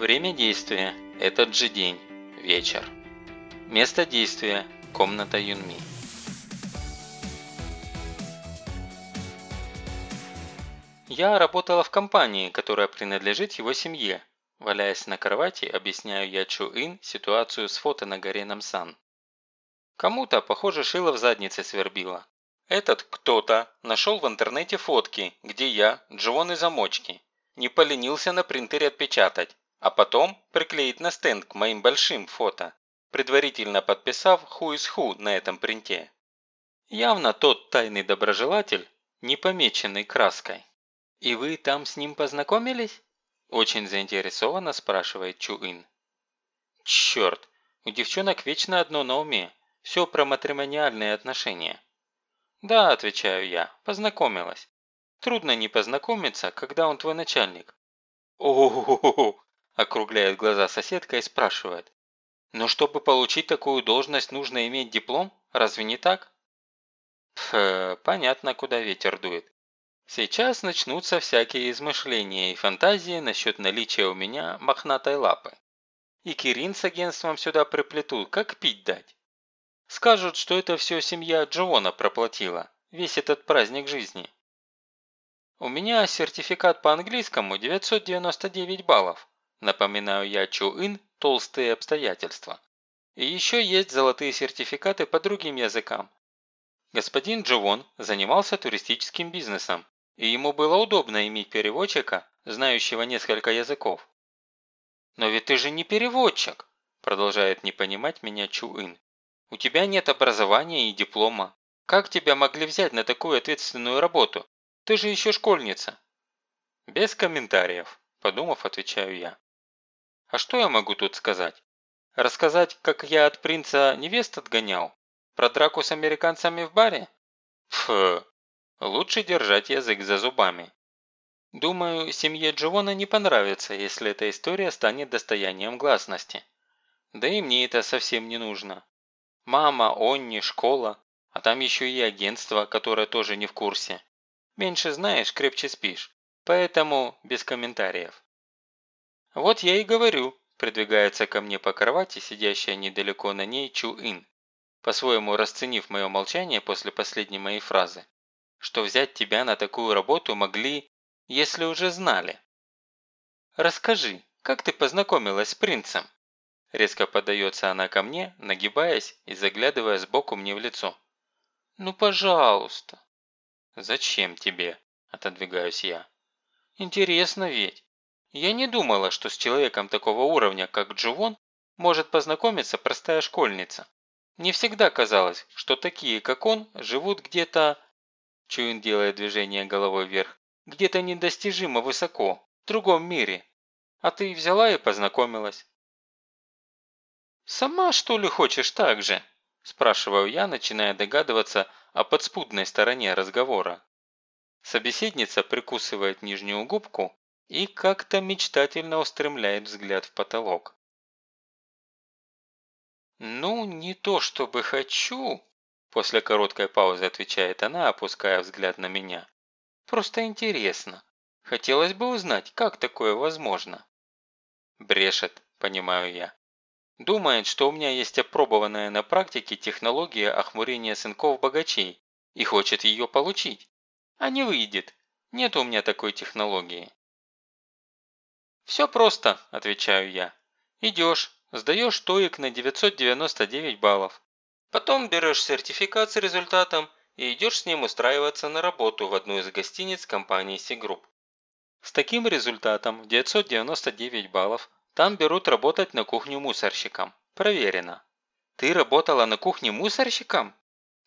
Время действия – этот же день, вечер. Место действия – комната Юнми. Я работала в компании, которая принадлежит его семье. Валяясь на кровати, объясняю я Чу Ин ситуацию с фото на горе Намсан. Кому-то, похоже, шило в заднице свербило. Этот кто-то нашел в интернете фотки, где я, Джон и замочки. Не поленился на принтере отпечатать, а потом приклеить на стенд к моим большим фото, предварительно подписав ху из ху на этом принте. Явно тот тайный доброжелатель, не помеченный краской. «И вы там с ним познакомились?» Очень заинтересованно спрашивает Чуин. «Черт, у девчонок вечно одно на уме. Все про матримониальные отношения». «Да», – отвечаю я, – «познакомилась. Трудно не познакомиться, когда он твой начальник». «О-о-о-о!» – округляет глаза соседка и спрашивает. «Но чтобы получить такую должность, нужно иметь диплом? Разве не так?» Пф, понятно, куда ветер дует. Сейчас начнутся всякие измышления и фантазии насчет наличия у меня мохнатой лапы. И Кирин с агентством сюда приплетут, как пить дать. Скажут, что это все семья Джоона проплатила, весь этот праздник жизни. У меня сертификат по английскому 999 баллов. Напоминаю я Чу-Ин толстые обстоятельства. И еще есть золотые сертификаты по другим языкам. Господин Джовон занимался туристическим бизнесом, и ему было удобно иметь переводчика, знающего несколько языков. «Но ведь ты же не переводчик», – продолжает не понимать меня Чу-Ин. У тебя нет образования и диплома. Как тебя могли взять на такую ответственную работу? Ты же еще школьница». «Без комментариев», – подумав, отвечаю я. «А что я могу тут сказать? Рассказать, как я от принца невест отгонял? Про драку с американцами в баре? Фу, лучше держать язык за зубами. Думаю, семье Дживона не понравится, если эта история станет достоянием гласности. Да и мне это совсем не нужно. Мама, Онни, школа, а там еще и агентство, которое тоже не в курсе. Меньше знаешь, крепче спишь. Поэтому без комментариев. Вот я и говорю, придвигается ко мне по кровати, сидящая недалеко на ней Чу-Ин, по-своему расценив мое молчание после последней моей фразы, что взять тебя на такую работу могли, если уже знали. Расскажи, как ты познакомилась с принцем? Резко подается она ко мне, нагибаясь и заглядывая сбоку мне в лицо. «Ну, пожалуйста». «Зачем тебе?» – отодвигаюсь я. «Интересно ведь. Я не думала, что с человеком такого уровня, как Джувон, может познакомиться простая школьница. Не всегда казалось, что такие, как он, живут где-то...» Чуин делает движение головой вверх. «Где-то недостижимо высоко, в другом мире. А ты взяла и познакомилась. «Сама, что ли, хочешь так же?» – спрашиваю я, начиная догадываться о подспудной стороне разговора. Собеседница прикусывает нижнюю губку и как-то мечтательно устремляет взгляд в потолок. «Ну, не то чтобы хочу», – после короткой паузы отвечает она, опуская взгляд на меня. «Просто интересно. Хотелось бы узнать, как такое возможно». «Брешет», – понимаю я. Думает, что у меня есть опробованная на практике технология охмурения сынков богачей и хочет ее получить. А не выйдет. Нет у меня такой технологии. «Все просто», – отвечаю я. «Идешь, сдаешь ТОИК на 999 баллов. Потом берешь сертификат с результатом и идешь с ним устраиваться на работу в одну из гостиниц компании Сигрупп. С таким результатом 999 баллов там берут работать на кухню мусорщиком. Проверено. Ты работала на кухне мусорщиком?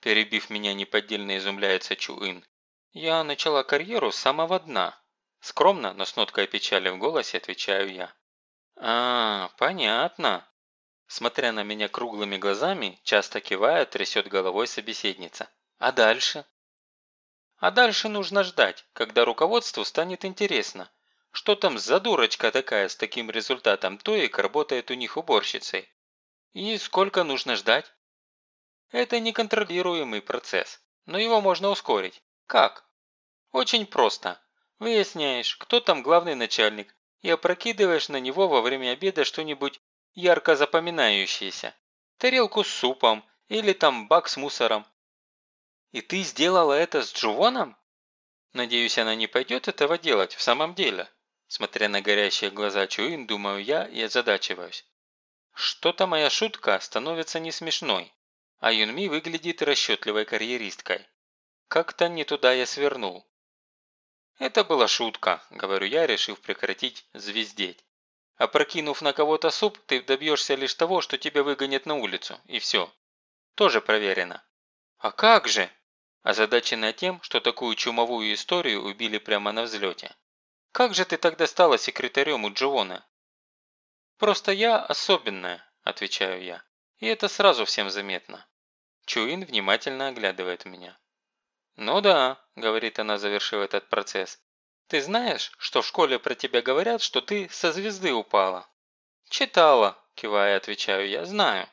Перебив меня неподдельно изумляется Чуин. Я начала карьеру с самого дна. Скромно, но с ноткой печали в голосе отвечаю я. А, понятно. Смотря на меня круглыми глазами, часто кивая, трясет головой собеседница. А дальше? А дальше нужно ждать, когда руководству станет интересно, что там за дурочка такая с таким результатом ТОИК работает у них уборщицей? И сколько нужно ждать? Это неконтролируемый процесс, но его можно ускорить. Как? Очень просто. Выясняешь, кто там главный начальник, и опрокидываешь на него во время обеда что-нибудь ярко запоминающееся. Тарелку с супом или там бак с мусором. И ты сделала это с Джуваном? Надеюсь, она не пойдет этого делать в самом деле. Смотря на горящие глаза Чуин, думаю я и озадачиваюсь. Что-то моя шутка становится не смешной, а Юнми выглядит расчетливой карьеристкой. Как-то не туда я свернул. «Это была шутка», – говорю я, решив прекратить звездеть. Опрокинув на кого-то суп, ты добьешься лишь того, что тебя выгонят на улицу, и все. Тоже проверено. А как же? Озадаченная тем, что такую чумовую историю убили прямо на взлете. Как же ты тогда стала секретарем у Дживона? Просто я особенная, отвечаю я. И это сразу всем заметно. Чуин внимательно оглядывает меня. «Ну да», – говорит она, завершив этот процесс. «Ты знаешь, что в школе про тебя говорят, что ты со звезды упала?» «Читала», – кивая, отвечаю я, – «знаю».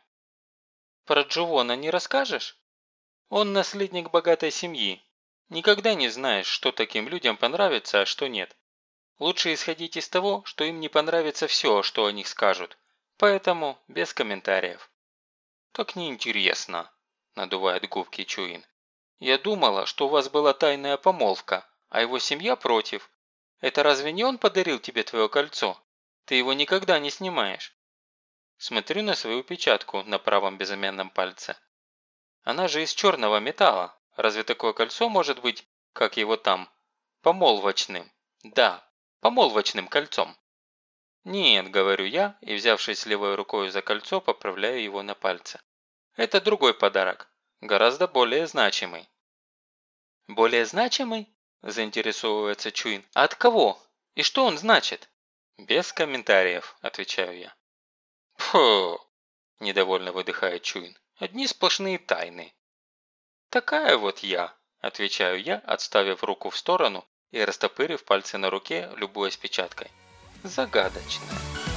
«Про Джувона не расскажешь?» «Он наследник богатой семьи. Никогда не знаешь, что таким людям понравится, а что нет. Лучше исходить из того, что им не понравится все, что о них скажут. Поэтому без комментариев». «Так неинтересно», – надувает губки Чуин. «Я думала, что у вас была тайная помолвка, а его семья против. Это разве не он подарил тебе твое кольцо? Ты его никогда не снимаешь». Смотрю на свою печатку на правом безымянном пальце. Она же из черного металла. Разве такое кольцо может быть, как его там, помолвочным? Да, помолвочным кольцом. «Нет», – говорю я, и, взявшись левой рукой за кольцо, поправляю его на пальце. «Это другой подарок, гораздо более значимый». «Более значимый?» – заинтересовывается Чуин. «А от кого? И что он значит?» «Без комментариев», – отвечаю я. «Фу!» – недовольно выдыхает Чуин. «Одни сплошные тайны». «Такая вот я», – отвечаю я, отставив руку в сторону и растопырив пальцы на руке, любой с печаткой. «Загадочная».